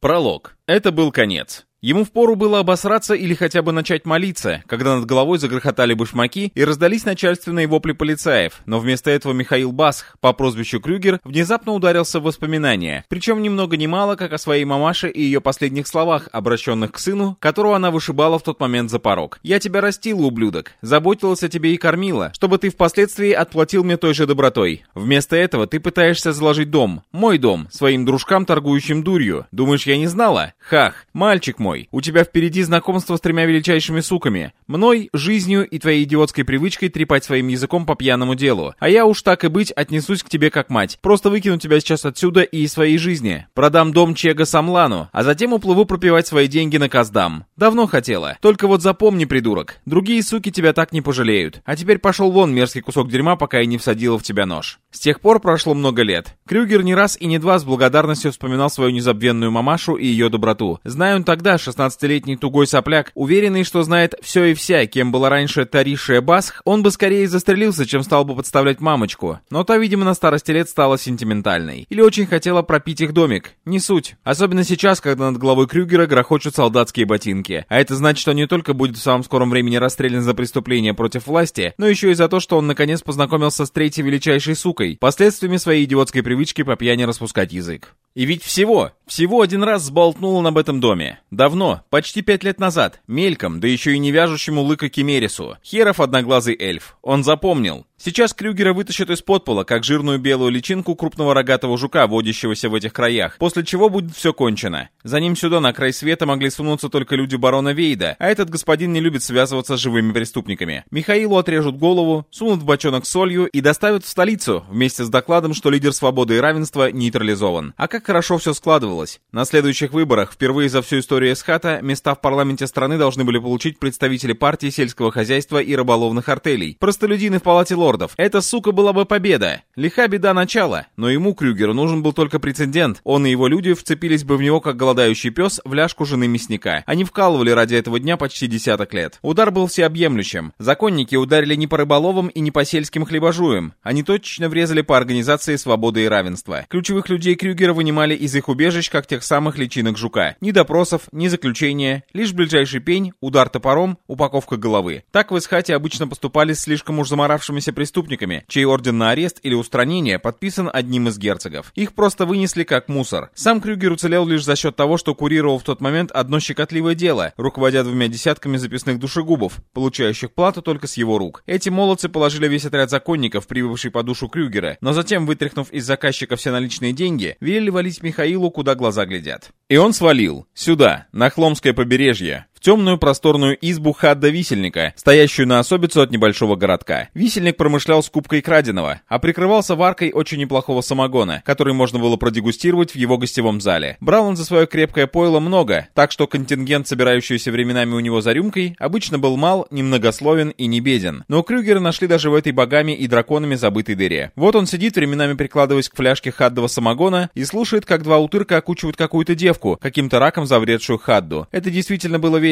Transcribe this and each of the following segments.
Пролог. Это был конец. Ему впору было обосраться или хотя бы начать молиться, когда над головой загрохотали башмаки и раздались начальственные вопли полицаев, но вместо этого Михаил Басх по прозвищу Крюгер внезапно ударился в воспоминания, причем ни много ни мало, как о своей мамаше и ее последних словах, обращенных к сыну, которого она вышибала в тот момент за порог. «Я тебя растила, ублюдок, заботилась о тебе и кормила, чтобы ты впоследствии отплатил мне той же добротой. Вместо этого ты пытаешься заложить дом, мой дом, своим дружкам, торгующим дурью. Думаешь, я не знала? Хах, мальчик мой, мой. У тебя впереди знакомство с тремя величайшими суками. Мной, жизнью и твоей идиотской привычкой трепать своим языком по пьяному делу. А я уж так и быть отнесусь к тебе как мать. Просто выкину тебя сейчас отсюда и из своей жизни. Продам дом Чега Самлану, а затем уплыву пропивать свои деньги на Каздам. Давно хотела. Только вот запомни, придурок. Другие суки тебя так не пожалеют. А теперь пошел вон, мерзкий кусок дерьма, пока я не всадила в тебя нож. С тех пор прошло много лет. Крюгер не раз и не два с благодарностью вспоминал свою незабвенную мамашу и ее доброту. Зная он тогда, 16-летний тугой сопляк, уверенный, что знает все и вся, кем была раньше Таришия Басх, он бы скорее застрелился, чем стал бы подставлять мамочку. Но та, видимо, на старости лет стала сентиментальной. Или очень хотела пропить их домик. Не суть. Особенно сейчас, когда над головой Крюгера грохочут солдатские ботинки. А это значит, что не только будет в самом скором времени расстрелян за преступление против власти, но еще и за то, что он наконец познакомился с третьей величайшей сукой, последствиями своей идиотской привычки по пьяни распускать язык. И ведь всего, всего один раз сболтнул он об этом доме. Давно, почти пять лет назад, мельком, да еще и не вяжущему лыка Кемерису. Херов одноглазый эльф. Он запомнил. Сейчас Крюгера вытащат из подпола, как жирную белую личинку крупного рогатого жука, водящегося в этих краях, после чего будет все кончено. За ним сюда, на край света, могли сунуться только люди барона Вейда, а этот господин не любит связываться с живыми преступниками. Михаилу отрежут голову, сунут в бочонок солью и доставят в столицу, вместе с докладом, что лидер свободы и равенства нейтрализован. А как хорошо все складывалось. На следующих выборах, впервые за всю историю Эсхата, места в парламенте страны должны были получить представители партии сельского хозяйства и рыболовных артелей. Простолюдины в палате лордов лордов. Эта сука была бы победа. Лиха беда начала. Но ему, Крюгеру, нужен был только прецедент. Он и его люди вцепились бы в него, как голодающий пес, в ляжку жены мясника. Они вкалывали ради этого дня почти десяток лет. Удар был всеобъемлющим. Законники ударили не по рыболовам и не по сельским хлебожуям. Они точно врезали по организации свободы и равенства. Ключевых людей Крюгера вынимали из их убежищ, как тех самых личинок жука. Ни допросов, ни заключения, лишь ближайший пень, удар топором, упаковка головы. Так в Исхате обычно поступали с слишком уж заморавшимися преступниками, чей орден на арест или устранение подписан одним из герцогов. Их просто вынесли как мусор. Сам Крюгер уцелел лишь за счет того, что курировал в тот момент одно щекотливое дело, руководя двумя десятками записных душегубов, получающих плату только с его рук. Эти молодцы положили весь отряд законников, прибывший по душу Крюгера, но затем, вытряхнув из заказчика все наличные деньги, велели валить Михаилу, куда глаза глядят. И он свалил. Сюда, на Хломское побережье, в темную просторную избу Хадда-висельника, стоящую на особицу от небольшого городка. Висельник промышлял скупкой краденого, а прикрывался варкой очень неплохого самогона, который можно было продегустировать в его гостевом зале. Брал он за свое крепкое пойло много, так что контингент, собирающийся временами у него за рюмкой, обычно был мал, немногословен и не беден. Но Крюгера нашли даже в этой богами и драконами забытой дыре. Вот он сидит, временами прикладываясь к фляжке Хаддова самогона и слушает, как два утырка окучивают какую-то девку, каким-то раком завредшую Хадду. Это действительно было весело,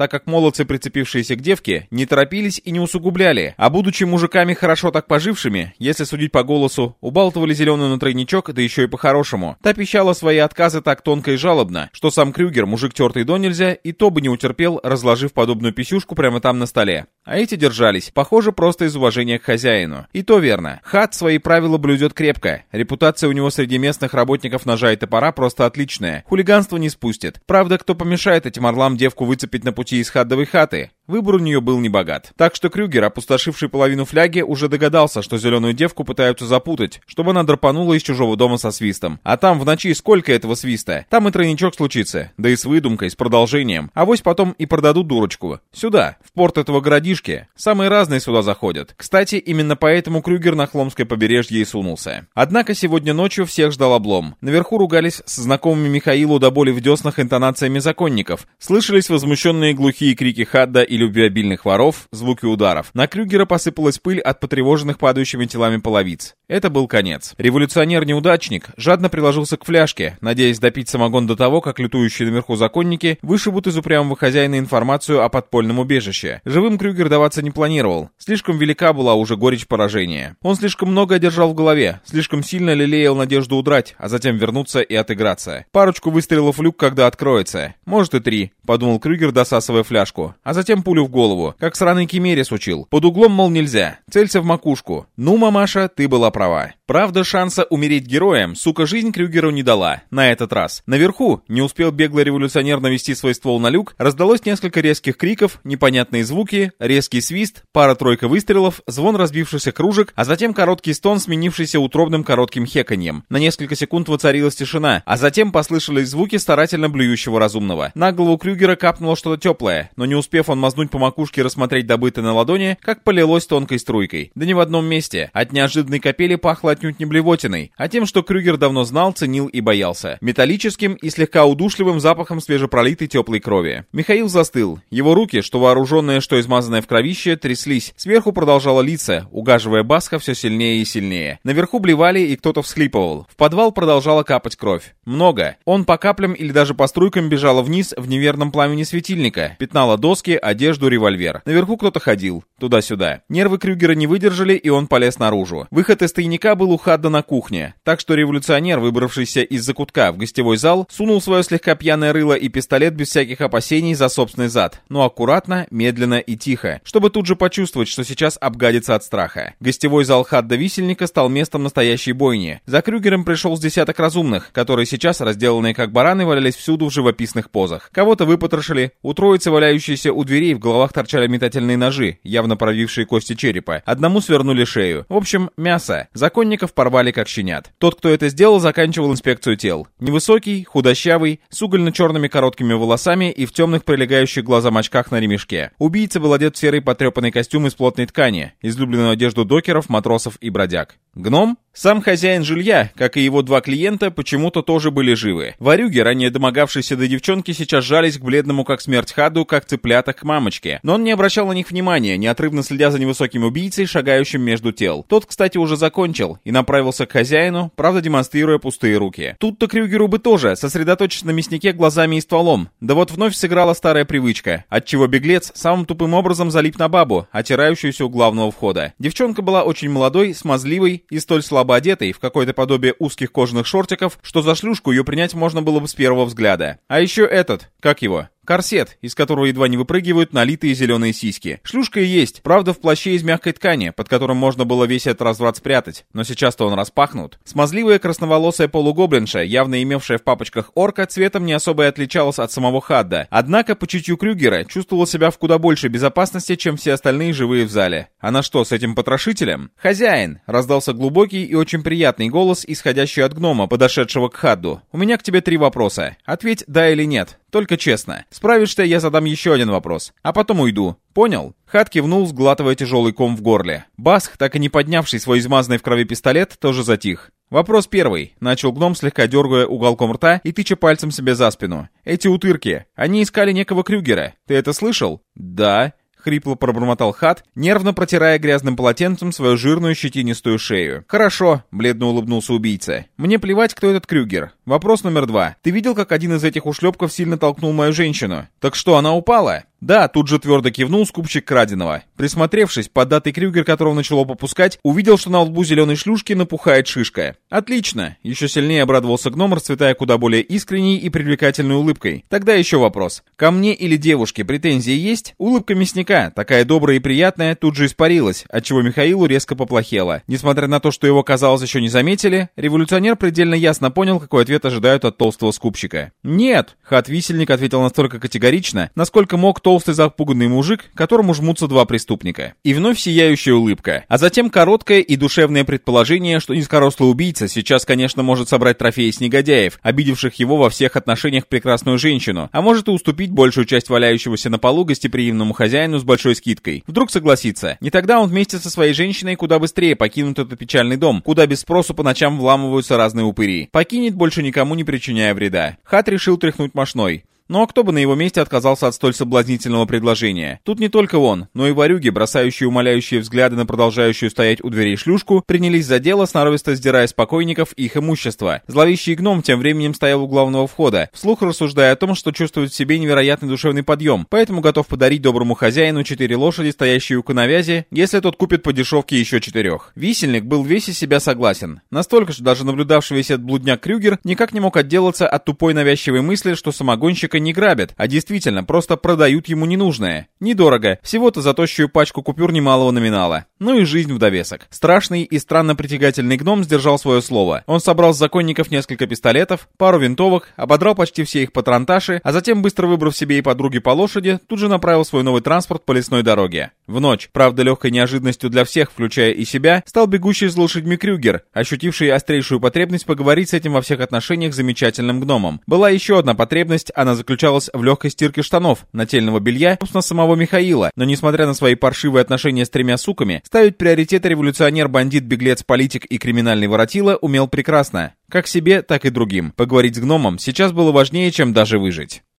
так как молодцы, прицепившиеся к девке, не торопились и не усугубляли, а будучи мужиками хорошо так пожившими, если судить по голосу, убалтывали зеленую на тройничок, да еще и по-хорошему. Та пищала свои отказы так тонко и жалобно, что сам Крюгер, мужик тертый до нельзя, и то бы не утерпел, разложив подобную писюшку прямо там на столе. А эти держались, похоже, просто из уважения к хозяину. И то верно. Хат свои правила блюдет крепко. Репутация у него среди местных работников ножа и топора просто отличная. Хулиганство не спустит. Правда, кто помешает этим орлам девку выцепить на пути из хаддовой хаты? Выбор у нее был небогат. Так что Крюгер, опустошивший половину фляги, уже догадался, что зеленую девку пытаются запутать, чтобы она драпанула из чужого дома со свистом. А там в ночи сколько этого свиста? Там и тройничок случится. Да и с выдумкой, с продолжением. А вось потом и продадут дурочку. Сюда, в порт этого городишки. Самые разные сюда заходят. Кстати, именно поэтому Крюгер на Хломское побережье и сунулся. Однако сегодня ночью всех ждал облом. Наверху ругались с знакомыми Михаилу до боли в деснах интонациями законников. Слышались возмущенные глухие крики Хадда и любвеобильных воров, звуки ударов. На Крюгера посыпалась пыль от потревоженных падающими телами половиц. Это был конец. Революционер-неудачник жадно приложился к фляжке, надеясь допить самогон до того, как лютующие наверху законники вышибут из упрямого хозяина информацию о подпольном убежище. Живым Крюгер даваться не планировал. Слишком велика была уже горечь поражения. Он слишком много одержал в голове, слишком сильно лелеял надежду удрать, а затем вернуться и отыграться. Парочку выстрелов люк, когда откроется. Может и три, подумал Крюгер, досасывая фляжку. А затем пулю в голову, как сраный Кемерис учил. Под углом, мол, нельзя. Целься в макушку. Ну, мамаша, ты была права. Правда, шанса умереть героем, сука, жизнь Крюгеру не дала. На этот раз. Наверху, не успел беглый революционер навести свой ствол на люк, раздалось несколько резких криков, непонятные звуки, резкий свист, пара-тройка выстрелов, звон разбившихся кружек, а затем короткий стон, сменившийся утробным коротким хеканьем. На несколько секунд воцарилась тишина, а затем послышались звуки старательно блюющего разумного. На голову Крюгера капнуло что-то теплое, но не успев он мазнуть по макушке и рассмотреть добытое на ладони, как полилось тонкой струйкой. Да не в одном месте. От неожиданной капели пахло отнюдь не блевотиной, а тем, что Крюгер давно знал, ценил и боялся. Металлическим и слегка удушливым запахом свежепролитой теплой крови. Михаил застыл. Его руки, что вооруженные, что измазанные в кровище, тряслись. Сверху продолжало литься, угаживая Басха все сильнее и сильнее. Наверху блевали и кто-то всхлипывал. В подвал продолжала капать кровь. Много. Он по каплям или даже по струйкам бежала вниз в неверном пламени светильника. Пятнала доски, одежду, револьвер. Наверху кто-то ходил. Туда-сюда. Нервы Крюгера не выдержали, и он полез наружу. Выход из тайника был у Хадда на кухне. Так что революционер, выбравшийся из закутка в гостевой зал, сунул свое слегка пьяное рыло и пистолет без всяких опасений за собственный зад. Но аккуратно, медленно и тихо, чтобы тут же почувствовать, что сейчас обгадится от страха. Гостевой зал Хадда Висельника стал местом настоящей бойни. За Крюгером пришел с десяток разумных, которые сейчас, разделанные как бараны, валялись всюду в живописных позах. Кого-то выпотрошили, у троицы, валяющиеся у дверей, в головах торчали метательные ножи, явно провившие кости черепа. Одному свернули шею. В общем, мясо. Законников порвали как щенят. Тот, кто это сделал, заканчивал инспекцию тел. Невысокий, худощавый, с угольно-черными короткими волосами и в темных прилегающих глазам очках на ремешке. Убийца был одет в серый потрепанный костюм из плотной ткани, излюбленную одежду докеров, матросов и бродяг. Гном? Сам хозяин жилья, как и его два клиента, почему-то тоже были живы. Варюги, ранее домогавшиеся до девчонки, сейчас жались к бледному как смерть Хаду, как цыплята к мамочке. Но он не обращал на них внимания, неотрывно следя за невысоким убийцей, шагающим между тел. Тот, кстати, уже закончил и направился к хозяину, правда демонстрируя пустые руки. Тут-то Крюгеру бы тоже, сосредоточиться на мяснике глазами и стволом. Да вот вновь сыграла старая привычка, отчего беглец самым тупым образом залип на бабу, отирающуюся у главного входа. Девчонка была очень молодой, смазливой и столь слабо одетой, в какое-то подобие узких кожаных шортиков, что за шлюшку ее принять можно было бы с первого взгляда. А еще этот, как его, Корсет, из которого едва не выпрыгивают налитые зеленые сиськи. Шлюшка есть, правда в плаще из мягкой ткани, под которым можно было весь этот разврат спрятать, но сейчас-то он распахнут. Смазливая красноволосая полугоблинша, явно имевшая в папочках орка, цветом не особо и отличалась от самого Хадда. Однако по чутью Крюгера чувствовала себя в куда большей безопасности, чем все остальные живые в зале. Она что, с этим потрошителем? «Хозяин!» — раздался глубокий и очень приятный голос, исходящий от гнома, подошедшего к Хадду. «У меня к тебе три вопроса. Ответь «да» или «нет». Только честно. Справишься, я задам еще один вопрос. А потом уйду. Понял? Хат кивнул, сглатывая тяжелый ком в горле. Басх, так и не поднявший свой измазанный в крови пистолет, тоже затих. «Вопрос первый», — начал гном, слегка дергая уголком рта и тыча пальцем себе за спину. «Эти утырки, они искали некого Крюгера. Ты это слышал?» «Да», — хрипло пробормотал Хат, нервно протирая грязным полотенцем свою жирную щетинистую шею. «Хорошо», — бледно улыбнулся убийца. «Мне плевать, кто этот Крюгер. Вопрос номер два. Ты видел, как один из этих ушлепков сильно толкнул мою женщину? Так что, она упала?» «Да», тут же твердо кивнул скупщик краденого. Присмотревшись, поддатый Крюгер, которого начало попускать, увидел, что на лбу зеленой шлюшки напухает шишка. «Отлично!» Еще сильнее обрадовался гном, расцветая куда более искренней и привлекательной улыбкой. «Тогда еще вопрос. Ко мне или девушке претензии есть?» Улыбка мясника, такая добрая и приятная, тут же испарилась, отчего Михаилу резко поплохело. Несмотря на то, что его, казалось, еще не заметили, революционер предельно ясно понял, какой ответ ожидают от толстого скупщика. «Нет!» Хат-висельник ответил настолько категорично, насколько мог толстый запуганный мужик, которому жмутся два преступника. И вновь сияющая улыбка. А затем короткое и душевное предположение, что низкорослый убийца сейчас, конечно, может собрать трофеи с негодяев, обидевших его во всех отношениях прекрасную женщину, а может и уступить большую часть валяющегося на полу гостеприимному хозяину с большой скидкой. Вдруг согласится. Не тогда он вместе со своей женщиной куда быстрее покинут этот печальный дом, куда без спросу по ночам вламываются разные упыри. Покинет, больше никому не причиняя вреда. Хат решил тряхнуть мошной. А кто бы на его месте отказался от столь соблазнительного предложения? Тут не только он, но и ворюги, бросающие умоляющие взгляды на продолжающую стоять у дверей шлюшку, принялись за дело, сноровисто сдирая с покойников их имущество. Зловещий гном тем временем стоял у главного входа, вслух рассуждая о том, что чувствует в себе невероятный душевный подъем, поэтому готов подарить доброму хозяину четыре лошади, стоящие у коновязи, если тот купит по дешевке еще четырех. Висельник был весь из себя согласен. Настолько, что даже наблюдавший весь этот блудняк Крюгер никак не мог отделаться от тупой навязчивой мысли, что самогонщика не грабят, а действительно просто продают ему ненужное. Недорого, всего-то за тощую пачку купюр немалого номинала. Ну и жизнь в довесок. Страшный и странно притягательный гном сдержал свое слово. Он собрал с законников несколько пистолетов, пару винтовок, ободрал почти все их патронташи, а затем, быстро выбрав себе и подруге по лошади, тут же направил свой новый транспорт по лесной дороге. В ночь, правда легкой неожиданностью для всех, включая и себя, стал бегущий с лошадьми Крюгер, ощутивший острейшую потребность поговорить с этим во всех отношениях замечательным гномом. Была еще одна потребность, она заключалась в легкой стирке штанов, нательного белья, собственно, самого Михаила, но несмотря на свои паршивые отношения с тремя суками, ставить приоритеты революционер, бандит, беглец, политик и криминальный воротила умел прекрасно. Как себе, так и другим. Поговорить с гномом сейчас было важнее, чем даже выжить.